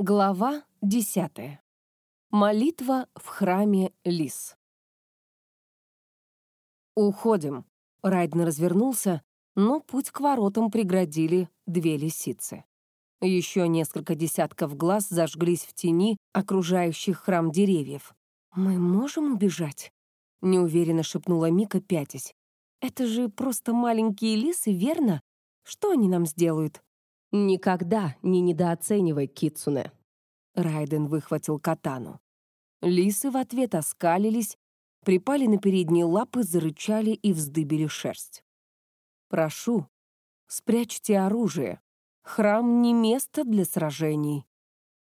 Глава 10. Молитва в храме Лис. «Уходим». Райден развернулся, но путь к воротам преградили две лисицы. Еще несколько десятков глаз зажглись в тени окружающих храм деревьев. «Мы можем убежать?» — неуверенно шепнула Мика, пятясь. «Это же просто маленькие лисы, верно? Что они нам сделают?» «Никогда не недооценивай Китсуне». Райден выхватил катану. Лисы в ответ оскалились, припали на передние лапы, зарычали и вздыбили шерсть. «Прошу, спрячьте оружие. Храм не место для сражений».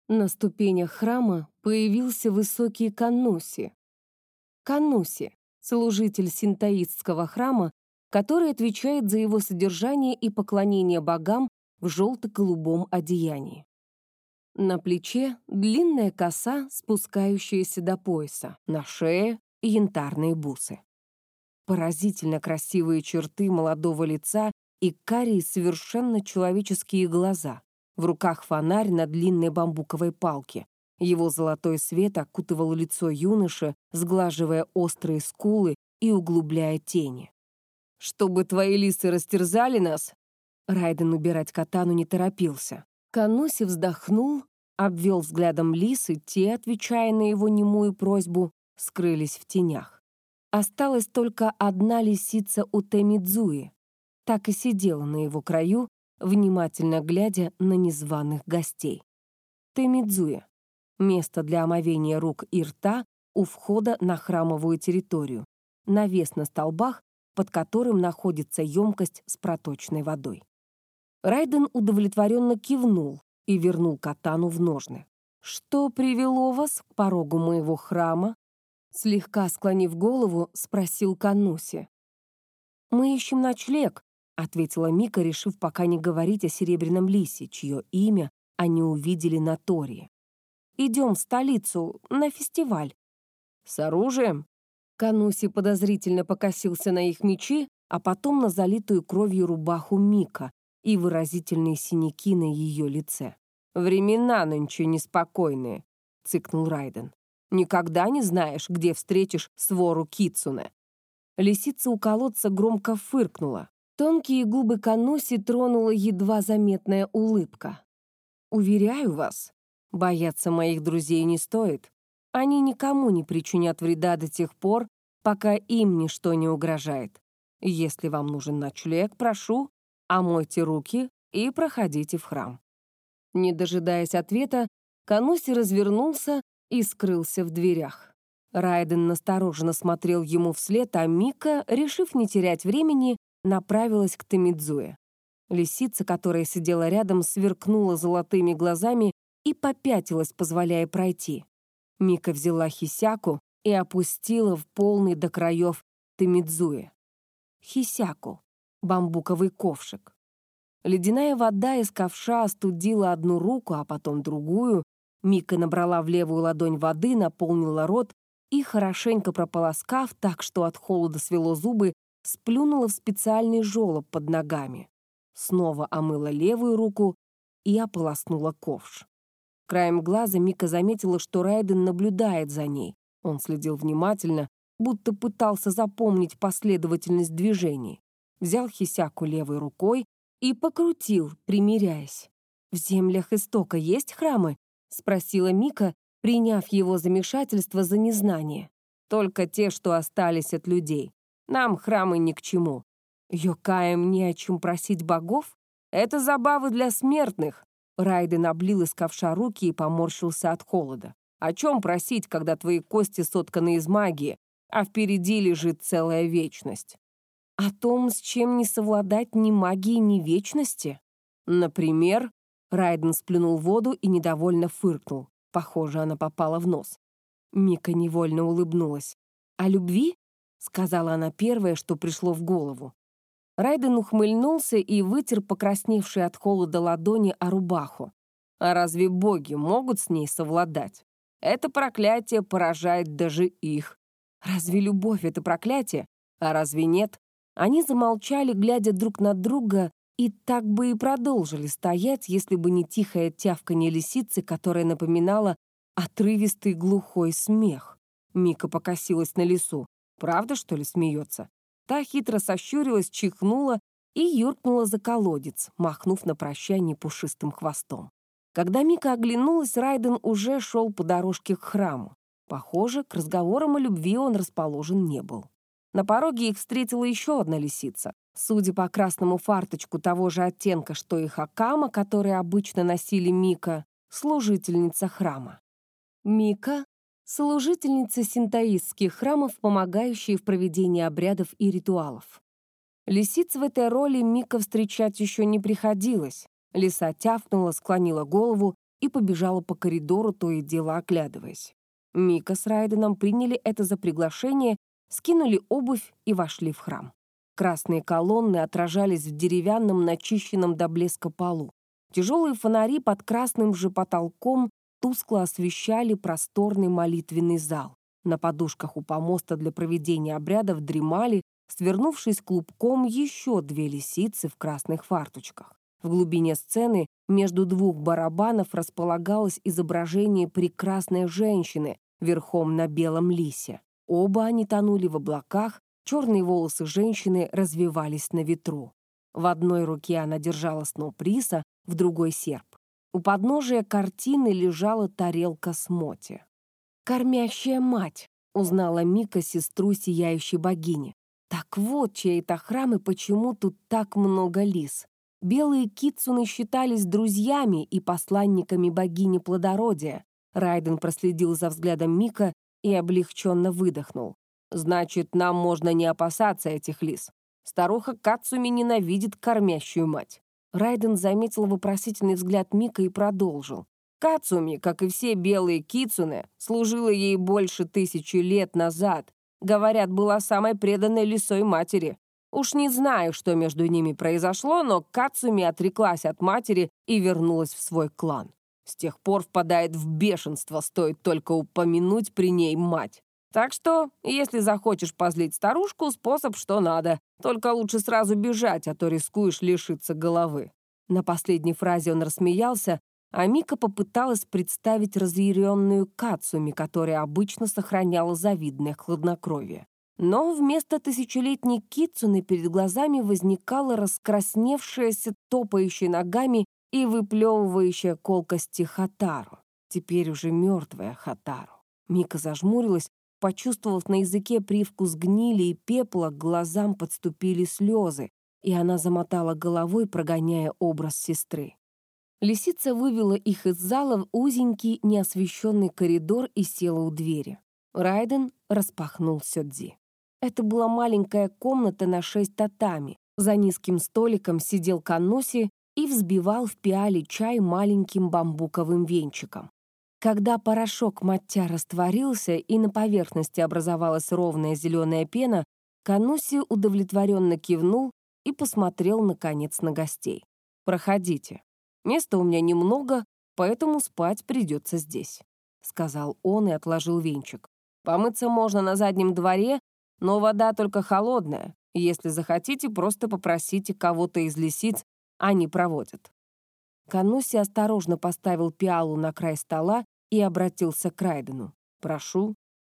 На ступенях храма появился высокий Кануси. Кануси — служитель синтоистского храма, который отвечает за его содержание и поклонение богам в желто-голубом одеянии. На плече длинная коса, спускающаяся до пояса, на шее янтарные бусы. Поразительно красивые черты молодого лица и карие совершенно человеческие глаза. В руках фонарь на длинной бамбуковой палке. Его золотой свет окутывал лицо юноши, сглаживая острые скулы и углубляя тени. «Чтобы твои лисы растерзали нас, Райден убирать катану не торопился. Кануси вздохнул, обвел взглядом лис, и те, отвечая на его немую просьбу, скрылись в тенях. Осталась только одна лисица у Темидзуи. Так и сидела на его краю, внимательно глядя на незваных гостей. Темидзуя — место для омовения рук и рта у входа на храмовую территорию, навес на столбах, под которым находится емкость с проточной водой. Райден удовлетворенно кивнул и вернул катану в ножны. «Что привело вас к порогу моего храма?» Слегка склонив голову, спросил Кануси. «Мы ищем ночлег», — ответила Мика, решив пока не говорить о Серебряном Лисе, чье имя они увидели на Тории. «Идем в столицу, на фестиваль». «С оружием?» Кануси подозрительно покосился на их мечи, а потом на залитую кровью рубаху Мика, и выразительные синяки на ее лице. «Времена нынче неспокойные», — цыкнул Райден. «Никогда не знаешь, где встретишь свору Кицуне». Лисица у колодца громко фыркнула. Тонкие губы Кануси тронула едва заметная улыбка. «Уверяю вас, бояться моих друзей не стоит. Они никому не причинят вреда до тех пор, пока им ничто не угрожает. Если вам нужен ночлег, прошу, омойте руки и проходите в храм». Не дожидаясь ответа, Кануси развернулся и скрылся в дверях. Райден настороженно смотрел ему вслед, а Мика, решив не терять времени, направилась к Тамидзуе. Лисица, которая сидела рядом, сверкнула золотыми глазами и попятилась, позволяя пройти. Мика взяла хисяку и опустила в полный до краев Тамидзуе. Хисяку бамбуковый ковшик. Ледяная вода из ковша остудила одну руку, а потом другую. Мика набрала в левую ладонь воды, наполнила рот и, хорошенько прополоскав так, что от холода свело зубы, сплюнула в специальный желоб под ногами. Снова омыла левую руку и ополоснула ковш. Краем глаза Мика заметила, что Райден наблюдает за ней. Он следил внимательно, будто пытался запомнить последовательность движений взял Хисяку левой рукой и покрутил, примиряясь. «В землях истока есть храмы?» — спросила Мика, приняв его замешательство за незнание. «Только те, что остались от людей. Нам храмы ни к чему. Йокаем не о чем просить богов? Это забавы для смертных». Райден облил из ковша руки и поморщился от холода. «О чем просить, когда твои кости сотканы из магии, а впереди лежит целая вечность?» О том, с чем не совладать ни магии, ни вечности? Например, Райден сплюнул воду и недовольно фыркнул. Похоже, она попала в нос. Мика невольно улыбнулась. «О любви?» — сказала она первое, что пришло в голову. Райден ухмыльнулся и вытер покрасневшие от холода ладони о рубаху. А разве боги могут с ней совладать? Это проклятие поражает даже их. Разве любовь — это проклятие? А разве нет? Они замолчали, глядя друг на друга, и так бы и продолжили стоять, если бы не тихое тявканье лисицы, которое напоминало отрывистый глухой смех. Мика покосилась на лису. Правда, что ли, смеется? Та хитро сощурилась, чихнула и юркнула за колодец, махнув на прощание пушистым хвостом. Когда Мика оглянулась, Райден уже шел по дорожке к храму. Похоже, к разговорам о любви он расположен не был. На пороге их встретила еще одна лисица. Судя по красному фарточку того же оттенка, что и хакама, который обычно носили Мика, служительница храма. Мика — служительница синтаистских храмов, помогающая в проведении обрядов и ритуалов. Лисиц в этой роли Мика встречать еще не приходилось. Лиса тявкнула, склонила голову и побежала по коридору, то и дело оглядываясь. Мика с Райденом приняли это за приглашение, скинули обувь и вошли в храм. Красные колонны отражались в деревянном, начищенном до блеска полу. Тяжелые фонари под красным же потолком тускло освещали просторный молитвенный зал. На подушках у помоста для проведения обрядов дремали, свернувшись клубком, еще две лисицы в красных фарточках. В глубине сцены между двух барабанов располагалось изображение прекрасной женщины верхом на белом лисе. Оба они тонули в облаках, черные волосы женщины развивались на ветру. В одной руке она держала сноп риса, в другой — серп. У подножия картины лежала тарелка с моти. «Кормящая мать», — узнала Мика сестру сияющей богини. Так вот, чей это храм и почему тут так много лис. Белые китсуны считались друзьями и посланниками богини плодородия. Райден проследил за взглядом Мика и облегченно выдохнул. «Значит, нам можно не опасаться этих лис. Старуха Кацуми ненавидит кормящую мать». Райден заметил вопросительный взгляд Мика и продолжил. Кацуми, как и все белые кицуны, служила ей больше тысячи лет назад, Говорят, была самой преданной лисой матери. Уж не знаю, что между ними произошло, но Кацуми отреклась от матери и вернулась в свой клан. С тех пор впадает в бешенство, стоит только упомянуть при ней мать. Так что, если захочешь позлить старушку, способ что надо. Только лучше сразу бежать, а то рискуешь лишиться головы». На последней фразе он рассмеялся, а Мика попыталась представить разъяренную Кацуми, которая обычно сохраняла завидное хладнокровие. Но вместо тысячелетней Кицуны перед глазами возникала раскрасневшаяся, топающая ногами и выплевывающая колкости Хатару. Теперь уже мертвая Хатару. Мика зажмурилась, почувствовав на языке привкус гнили и пепла, к глазам подступили слезы, и она замотала головой, прогоняя образ сестры. Лисица вывела их из зала в узенький, неосвещенный коридор и села у двери. Райден распахнул сёдзи. Это была маленькая комната на шесть татами. За низким столиком сидел Каноси и взбивал в пиале чай маленьким бамбуковым венчиком. Когда порошок маття растворился и на поверхности образовалась ровная зеленая пена, Кануси удовлетворенно кивнул и посмотрел, наконец, на гостей. «Проходите». Места у меня немного, поэтому спать придется здесь», — сказал он и отложил венчик. «Помыться можно на заднем дворе, но вода только холодная. Если захотите, просто попросите кого-то из лисиц, они проводят». Кануси осторожно поставил пиалу на край стола и обратился к Райдену. «Прошу».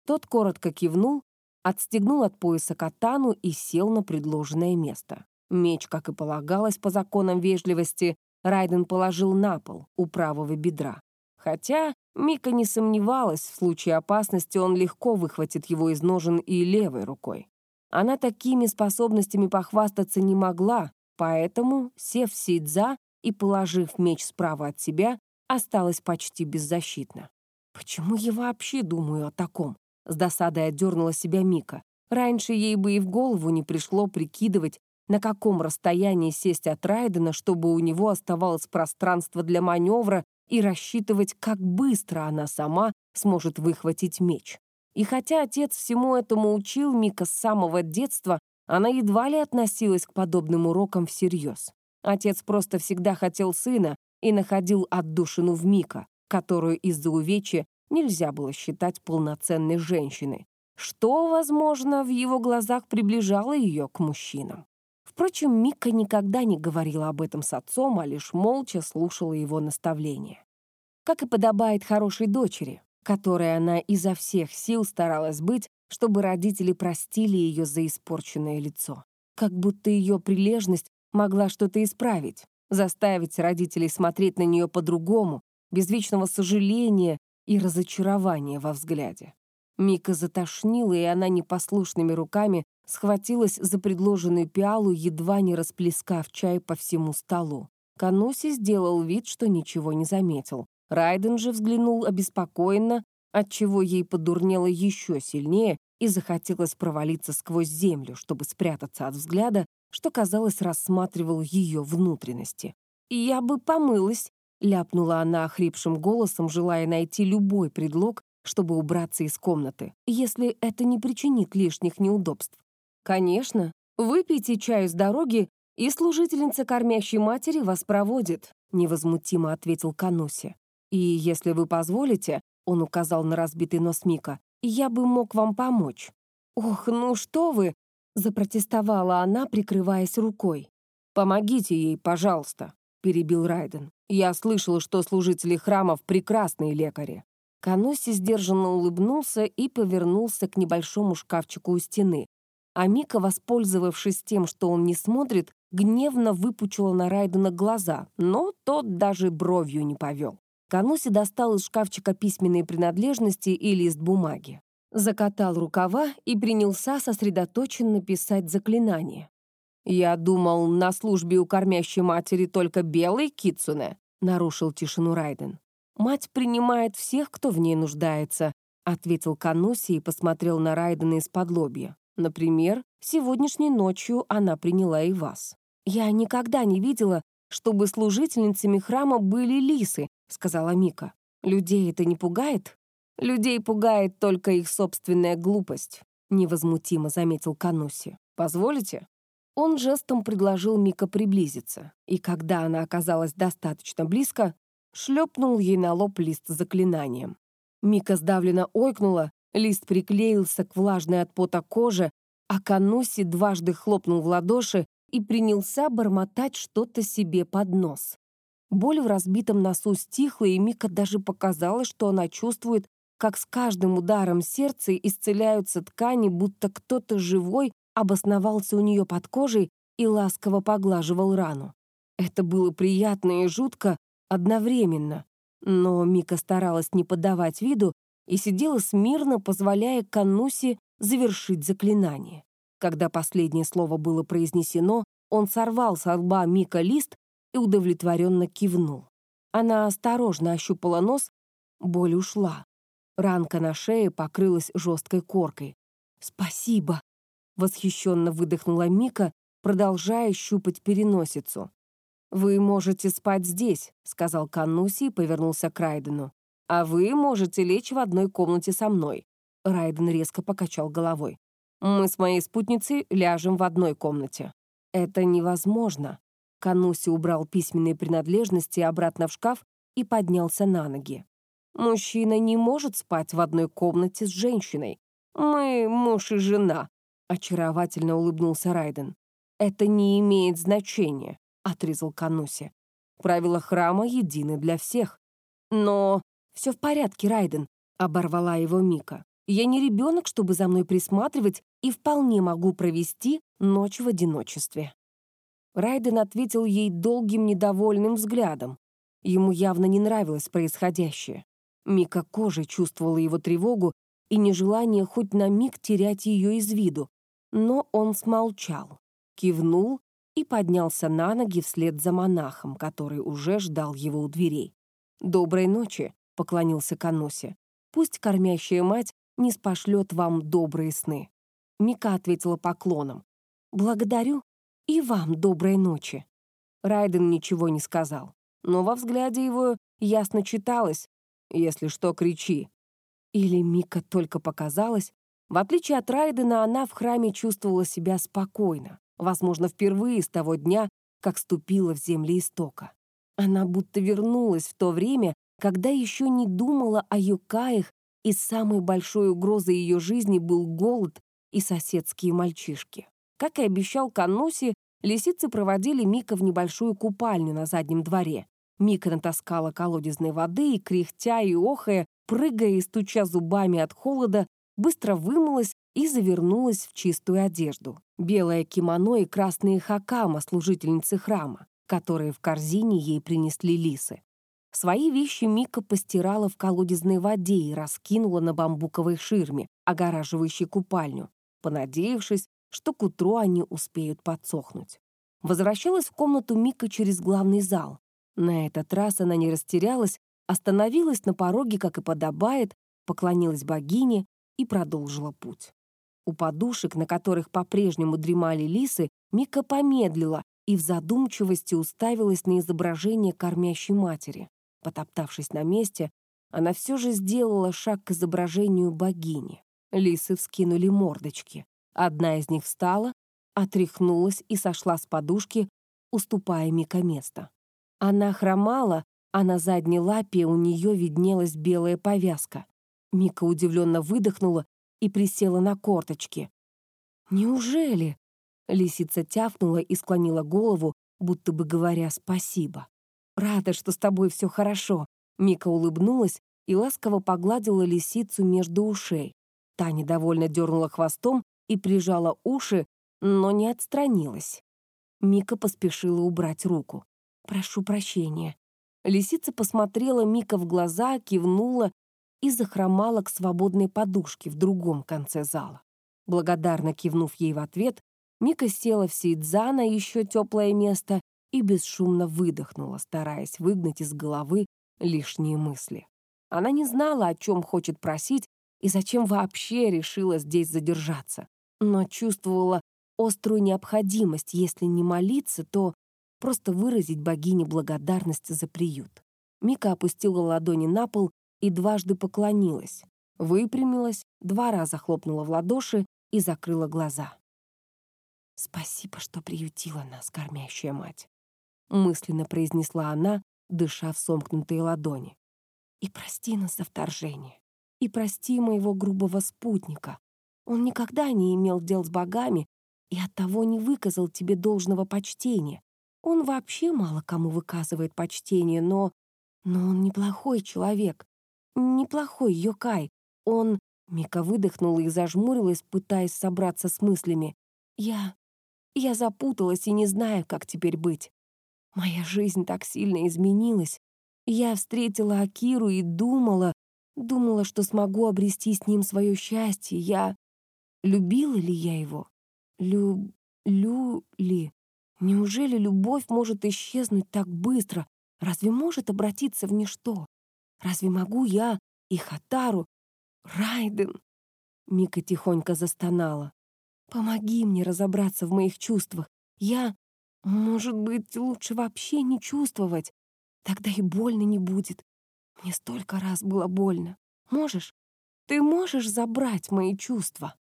Тот коротко кивнул, отстегнул от пояса катану и сел на предложенное место. Меч, как и полагалось по законам вежливости, Райден положил на пол у правого бедра. Хотя Мика не сомневалась, в случае опасности он легко выхватит его из ножен и левой рукой. Она такими способностями похвастаться не могла, поэтому, сев сидза и положив меч справа от себя, осталась почти беззащитна. «Почему я вообще думаю о таком?» С досадой отдернула себя Мика. Раньше ей бы и в голову не пришло прикидывать, на каком расстоянии сесть от Райдена, чтобы у него оставалось пространство для маневра и рассчитывать, как быстро она сама сможет выхватить меч. И хотя отец всему этому учил Мика с самого детства, она едва ли относилась к подобным урокам всерьез. Отец просто всегда хотел сына и находил отдушину в Мика, которую из-за увечья нельзя было считать полноценной женщиной, что, возможно, в его глазах приближало ее к мужчинам. Впрочем, Мика никогда не говорила об этом с отцом, а лишь молча слушала его наставления. Как и подобает хорошей дочери, которой она изо всех сил старалась быть, чтобы родители простили ее за испорченное лицо. Как будто ее прилежность могла что-то исправить, заставить родителей смотреть на нее по-другому, без вечного сожаления и разочарования во взгляде. Мика затошнила, и она непослушными руками схватилась за предложенную пиалу, едва не расплескав чай по всему столу. Каноси сделал вид, что ничего не заметил. Райден же взглянул обеспокоенно, отчего ей подурнело еще сильнее и захотелось провалиться сквозь землю, чтобы спрятаться от взгляда, что, казалось, рассматривал ее внутренности. «Я бы помылась», — ляпнула она охрипшим голосом, желая найти любой предлог, чтобы убраться из комнаты, если это не причинит лишних неудобств. «Конечно, выпейте чаю с дороги, и служительница кормящей матери вас проводит», — невозмутимо ответил Кануси. «И если вы позволите, — он указал на разбитый нос Мика, — я бы мог вам помочь». «Ох, ну что вы!» — запротестовала она, прикрываясь рукой. «Помогите ей, пожалуйста», — перебил Райден. «Я слышал, что служители храмов — прекрасные лекари». Каноси сдержанно улыбнулся и повернулся к небольшому шкафчику у стены. А Мика, воспользовавшись тем, что он не смотрит, гневно выпучила на Райдена глаза, но тот даже бровью не повел. Каноси достал из шкафчика письменные принадлежности и лист бумаги закатал рукава и принялся сосредоточенно писать заклинание. «Я думал, на службе у кормящей матери только белый кицуне», — нарушил тишину Райден. «Мать принимает всех, кто в ней нуждается», — ответил Кануси и посмотрел на Райдена из-под лобья. «Например, сегодняшней ночью она приняла и вас». «Я никогда не видела, чтобы служительницами храма были лисы», — сказала Мика. «Людей это не пугает?» «Людей пугает только их собственная глупость», — невозмутимо заметил Кануси. «Позволите?» Он жестом предложил Мика приблизиться, и когда она оказалась достаточно близко, шлепнул ей на лоб лист с заклинанием. Мика сдавленно ойкнула, лист приклеился к влажной от пота коже, а Кануси дважды хлопнул в ладоши и принялся бормотать что-то себе под нос. Боль в разбитом носу стихла, и Мика даже показалось, что она чувствует как с каждым ударом сердца исцеляются ткани, будто кто-то живой обосновался у нее под кожей и ласково поглаживал рану. Это было приятно и жутко одновременно, но Мика старалась не подавать виду и сидела смирно, позволяя Кануси завершить заклинание. Когда последнее слово было произнесено, он сорвал с лба Мика лист и удовлетворенно кивнул. Она осторожно ощупала нос, боль ушла. Ранка на шее покрылась жесткой коркой. «Спасибо!» — восхищенно выдохнула Мика, продолжая щупать переносицу. «Вы можете спать здесь», — сказал Кануси и повернулся к Райдену. «А вы можете лечь в одной комнате со мной». Райден резко покачал головой. «Мы с моей спутницей ляжем в одной комнате». «Это невозможно». Кануси убрал письменные принадлежности обратно в шкаф и поднялся на ноги. Мужчина не может спать в одной комнате с женщиной. Мы муж и жена», — очаровательно улыбнулся Райден. «Это не имеет значения», — отрезал Кануси. «Правила храма едины для всех». «Но все в порядке, Райден», — оборвала его Мика. «Я не ребенок, чтобы за мной присматривать, и вполне могу провести ночь в одиночестве». Райден ответил ей долгим недовольным взглядом. Ему явно не нравилось происходящее. Мика кожей чувствовала его тревогу и нежелание хоть на миг терять ее из виду. Но он смолчал, кивнул и поднялся на ноги вслед за монахом, который уже ждал его у дверей. «Доброй ночи», — поклонился Каносе. «Пусть кормящая мать не спошлет вам добрые сны». Мика ответила поклоном. «Благодарю и вам доброй ночи». Райден ничего не сказал, но во взгляде его ясно читалось, если что, кричи». Или Мика только показалось. В отличие от Райдена, она в храме чувствовала себя спокойно, возможно, впервые с того дня, как ступила в земли истока. Она будто вернулась в то время, когда еще не думала о юкаях, и самой большой угрозой ее жизни был голод и соседские мальчишки. Как и обещал Кануси, Лисицы проводили Мика в небольшую купальню на заднем дворе. Мика натаскала колодезной воды и, кряхтя и охая, прыгая и стуча зубами от холода, быстро вымылась и завернулась в чистую одежду. Белое кимоно и красные хакама служительницы храма, которые в корзине ей принесли лисы. Свои вещи Мика постирала в колодезной воде и раскинула на бамбуковой ширме, огораживающей купальню, понадеявшись, что к утру они успеют подсохнуть. Возвращалась в комнату Мика через главный зал. На этот раз она не растерялась, остановилась на пороге, как и подобает, поклонилась богине и продолжила путь. У подушек, на которых по-прежнему дремали лисы, Мика помедлила и в задумчивости уставилась на изображение кормящей матери. Потоптавшись на месте, она все же сделала шаг к изображению богини. Лисы вскинули мордочки. Одна из них встала, отряхнулась и сошла с подушки, уступая Мика место. Она хромала, а на задней лапе у нее виднелась белая повязка. Мика удивленно выдохнула и присела на корточки. «Неужели?» Лисица тяфнула и склонила голову, будто бы говоря спасибо. «Рада, что с тобой все хорошо». Мика улыбнулась и ласково погладила лисицу между ушей. Та недовольно дернула хвостом и прижала уши, но не отстранилась. Мика поспешила убрать руку. «Прошу прощения». Лисица посмотрела Мика в глаза, кивнула и захромала к свободной подушке в другом конце зала. Благодарно кивнув ей в ответ, Мика села в сейдзана, еще теплое место, и бесшумно выдохнула, стараясь выгнать из головы лишние мысли. Она не знала, о чем хочет просить и зачем вообще решила здесь задержаться, но чувствовала острую необходимость, если не молиться, то просто выразить богине благодарность за приют. Мика опустила ладони на пол и дважды поклонилась, выпрямилась, два раза хлопнула в ладоши и закрыла глаза. «Спасибо, что приютила нас, кормящая мать», мысленно произнесла она, дыша в сомкнутые ладони. «И прости нас за вторжение, и прости моего грубого спутника. Он никогда не имел дел с богами и оттого не выказал тебе должного почтения. Он вообще мало кому выказывает почтение, но... Но он неплохой человек. Неплохой Йокай. Он... Мика выдохнула и зажмурилась, пытаясь собраться с мыслями. Я... Я запуталась и не знаю, как теперь быть. Моя жизнь так сильно изменилась. Я встретила Акиру и думала, думала, что смогу обрести с ним свое счастье. Я... Любила ли я его? Лю... Лю ли? Неужели любовь может исчезнуть так быстро? Разве может обратиться в ничто? Разве могу я и Хатару? Райден!» Мика тихонько застонала. «Помоги мне разобраться в моих чувствах. Я... Может быть, лучше вообще не чувствовать. Тогда и больно не будет. Мне столько раз было больно. Можешь? Ты можешь забрать мои чувства?»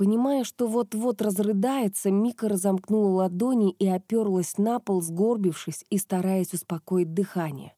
Понимая, что вот-вот разрыдается, Мика разомкнула ладони и оперлась на пол, сгорбившись и стараясь успокоить дыхание.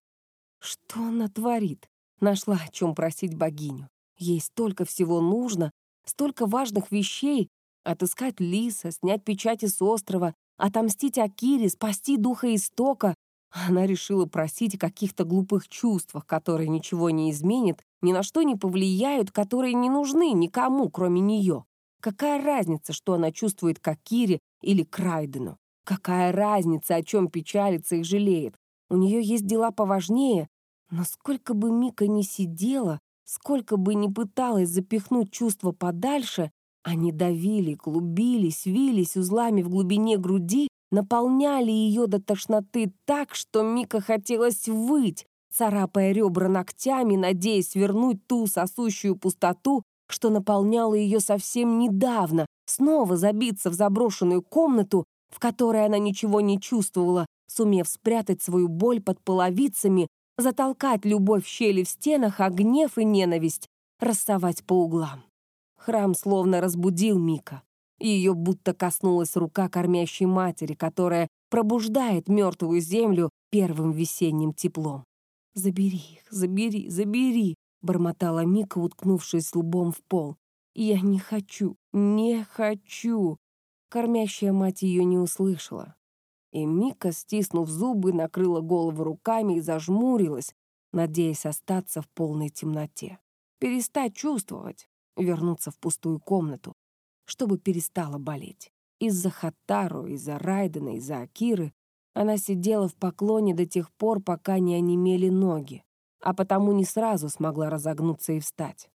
Что она творит? Нашла о чем просить богиню. Ей столько всего нужно, столько важных вещей. Отыскать лиса, снять печати с острова, отомстить Акире, спасти духа истока. Она решила просить о каких-то глупых чувствах, которые ничего не изменят, ни на что не повлияют, которые не нужны никому, кроме нее. Какая разница, что она чувствует к Акире или к Райдену? Какая разница, о чем печалится и жалеет? У нее есть дела поважнее, но сколько бы Мика ни сидела, сколько бы ни пыталась запихнуть чувства подальше, они давили, клубились, вились узлами в глубине груди, наполняли ее до тошноты так, что Мика хотелось выть, царапая ребра ногтями, надеясь вернуть ту сосущую пустоту, что наполняло ее совсем недавно, снова забиться в заброшенную комнату, в которой она ничего не чувствовала, сумев спрятать свою боль под половицами, затолкать любовь в щели в стенах, а гнев и ненависть расставать по углам. Храм словно разбудил Мика. Ее будто коснулась рука кормящей матери, которая пробуждает мертвую землю первым весенним теплом. «Забери их, забери, забери!» Бормотала Мика, уткнувшись лбом в пол. «Я не хочу, не хочу!» Кормящая мать ее не услышала. И Мика, стиснув зубы, накрыла голову руками и зажмурилась, надеясь остаться в полной темноте. Перестать чувствовать, вернуться в пустую комнату, чтобы перестала болеть. Из-за Хаттару, из-за Райдена, из-за Акиры она сидела в поклоне до тех пор, пока не онемели ноги, а потому не сразу смогла разогнуться и встать.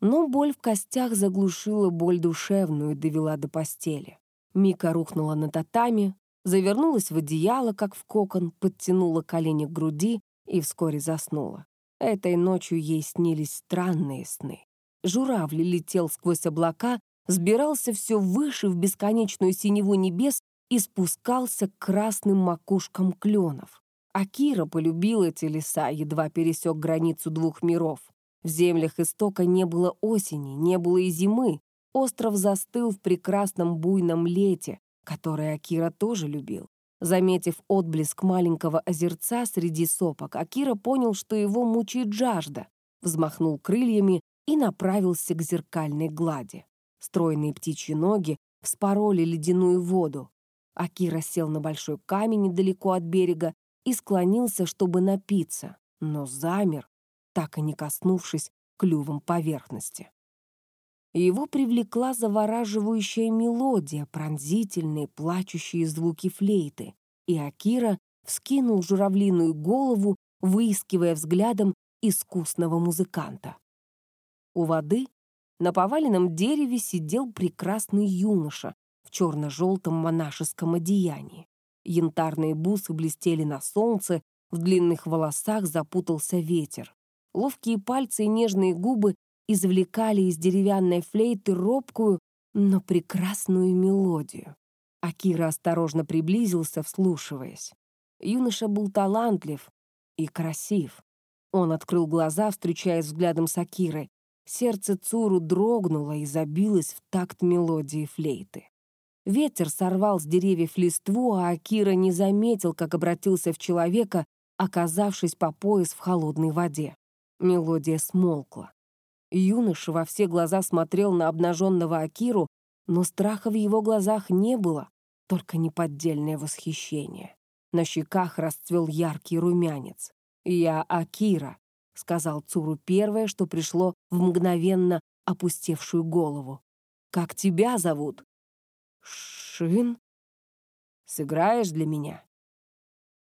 Но боль в костях заглушила боль душевную и довела до постели. Мика рухнула на татами, завернулась в одеяло, как в кокон, подтянула колени к груди и вскоре заснула. Этой ночью ей снились странные сны. Журавль летел сквозь облака, сбирался все выше в бесконечную синеву небес и спускался к красным макушкам кленов. Акира полюбил эти леса, едва пересек границу двух миров. В землях истока не было осени, не было и зимы. Остров застыл в прекрасном буйном лете, которое Акира тоже любил. Заметив отблеск маленького озерца среди сопок, Акира понял, что его мучает жажда, взмахнул крыльями и направился к зеркальной глади. Стройные птичьи ноги вспороли ледяную воду. Акира сел на большой камень недалеко от берега и склонился, чтобы напиться, но замер, так и не коснувшись клювом поверхности. Его привлекла завораживающая мелодия, пронзительные, плачущие звуки флейты, и Акира вскинул журавлиную голову, выискивая взглядом искусного музыканта. У воды на поваленном дереве сидел прекрасный юноша в черно-желтом монашеском одеянии. Янтарные бусы блестели на солнце, в длинных волосах запутался ветер. Ловкие пальцы и нежные губы извлекали из деревянной флейты робкую, но прекрасную мелодию. Акира осторожно приблизился, вслушиваясь. Юноша был талантлив и красив. Он открыл глаза, встречаясь взглядом с Акирой. Сердце Цуру дрогнуло и забилось в такт мелодии флейты. Ветер сорвал с деревьев листву, а Акира не заметил, как обратился в человека, оказавшись по пояс в холодной воде. Мелодия смолкла. Юноша во все глаза смотрел на обнаженного Акиру, но страха в его глазах не было, только неподдельное восхищение. На щеках расцвел яркий румянец. «Я Акира», — сказал Цуру первое, что пришло в мгновенно опустевшую голову. «Как тебя зовут?» «Шин?» «Сыграешь для меня?»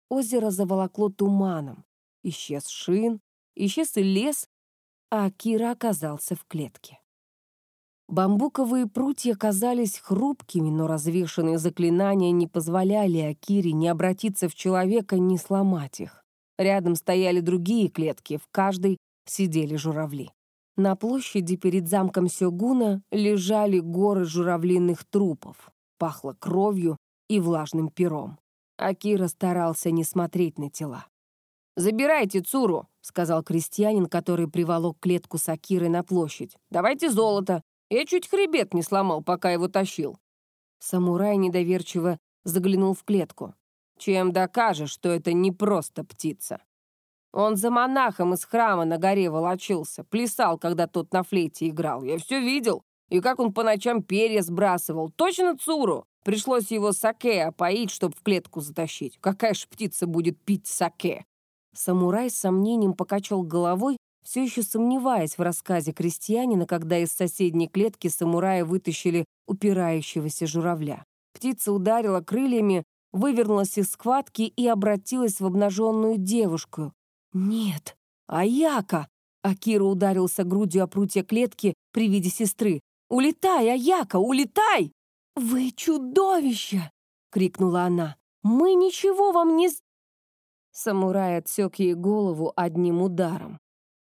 Озеро заволокло туманом. Исчез Шин, исчез и лес, а Акира оказался в клетке. Бамбуковые прутья казались хрупкими, но развешанные заклинания не позволяли Акире не обратиться в человека, не сломать их. Рядом стояли другие клетки, в каждой сидели журавли. На площади перед замком Сёгуна лежали горы журавлиных трупов. Пахло кровью и влажным пером. Акира старался не смотреть на тела. «Забирайте Цуру», — сказал крестьянин, который приволок клетку с Акирой на площадь. «Давайте золото. Я чуть хребет не сломал, пока его тащил». Самурай недоверчиво заглянул в клетку. «Чем докажешь, что это не просто птица?» Он за монахом из храма на горе волочился, плясал, когда тот на флейте играл. Я все видел. И как он по ночам перья сбрасывал. Точно Цуру. Пришлось его саке опоить, чтобы в клетку затащить. Какая ж птица будет пить саке? Самурай с сомнением покачал головой, все еще сомневаясь в рассказе крестьянина, когда из соседней клетки самурая вытащили упирающегося журавля. Птица ударила крыльями, вывернулась из схватки и обратилась в обнаженную девушку. «Нет, Аяка!» Акира ударился грудью о прутья клетки при виде сестры. «Улетай, Аяка, улетай!» «Вы чудовище!» — крикнула она. «Мы ничего вам не...» Самурай отсек ей голову одним ударом,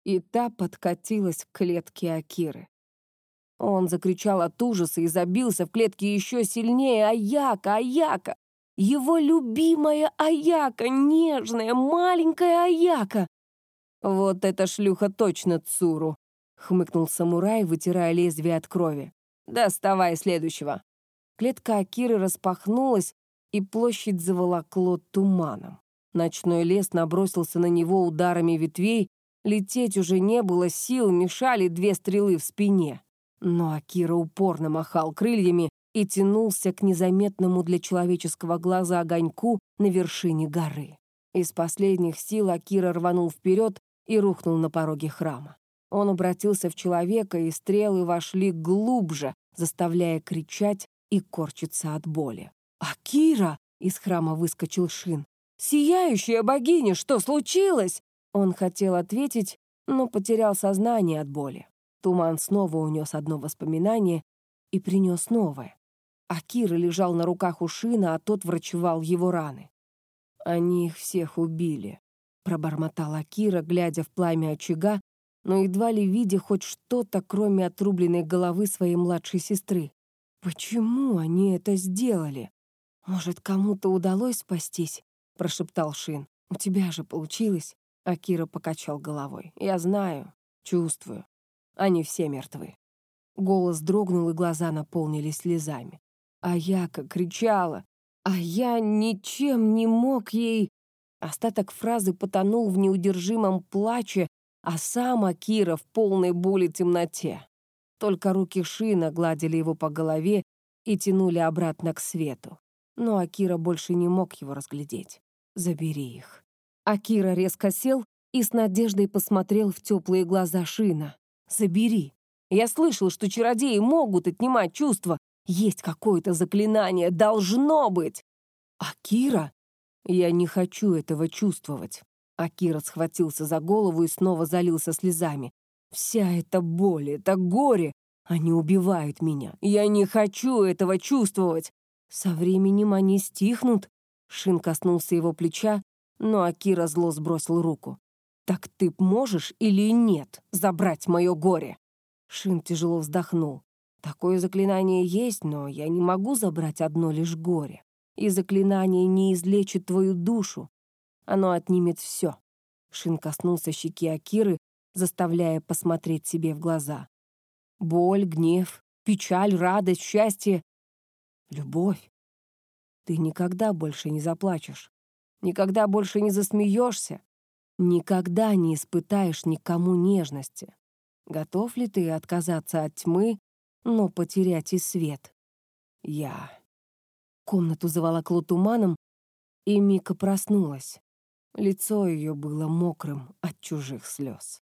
и та подкатилась к клетке Акиры. Он закричал от ужаса и забился в клетке еще сильнее. «Аяка! Аяка! Его любимая Аяка, нежная, маленькая Аяка. Вот эта шлюха точно Цуру, хмыкнул самурай, вытирая лезвие от крови. Доставай следующего. Клетка Акиры распахнулась, и площадь заволокло туманом. Ночной лес набросился на него ударами ветвей, лететь уже не было сил, мешали две стрелы в спине. Но Акира упорно махал крыльями, и тянулся к незаметному для человеческого глаза огоньку на вершине горы. Из последних сил Акира рванул вперед и рухнул на пороге храма. Он обратился в человека, и стрелы вошли глубже, заставляя кричать и корчиться от боли. «Акира!» — из храма выскочил Шин. «Сияющая богиня, что случилось?» Он хотел ответить, но потерял сознание от боли. Туман снова унес одно воспоминание и принес новое. Акира лежал на руках у Шина, а тот врачевал его раны. «Они их всех убили», — пробормотал Акира, глядя в пламя очага, но едва ли видя хоть что-то, кроме отрубленной головы своей младшей сестры. «Почему они это сделали? Может, кому-то удалось спастись?» — прошептал Шин. «У тебя же получилось?» Акира покачал головой. «Я знаю, чувствую. Они все мертвы». Голос дрогнул, и глаза наполнились слезами. А я кричала, а я ничем не мог ей... Остаток фразы потонул в неудержимом плаче, а сам Акира в полной боли темноте. Только руки Шина гладили его по голове и тянули обратно к свету. Но Акира больше не мог его разглядеть. «Забери их». Акира резко сел и с надеждой посмотрел в теплые глаза Шина. «Забери. Я слышал, что чародеи могут отнимать чувства, есть какое-то заклинание, должно быть. Акира? Я не хочу этого чувствовать. Акира схватился за голову и снова залился слезами. Вся эта боль, это горе, они убивают меня. Я не хочу этого чувствовать. Со временем они стихнут. Шин коснулся его плеча, но Акира зло сбросил руку. «Так ты можешь или нет забрать мое горе?» Шин тяжело вздохнул. Такое заклинание есть, но я не могу забрать одно лишь горе. И заклинание не излечит твою душу. Оно отнимет все. Шин коснулся щеки Акиры, заставляя посмотреть себе в глаза. Боль, гнев, печаль, радость, счастье, любовь. Ты никогда больше не заплачешь, никогда больше не засмеешься, никогда не испытаешь никому нежности. Готов ли ты отказаться от тьмы но потерять и свет. Я. Комнату заволокло туманом, и Мика проснулась. Лицо ее было мокрым от чужих слез.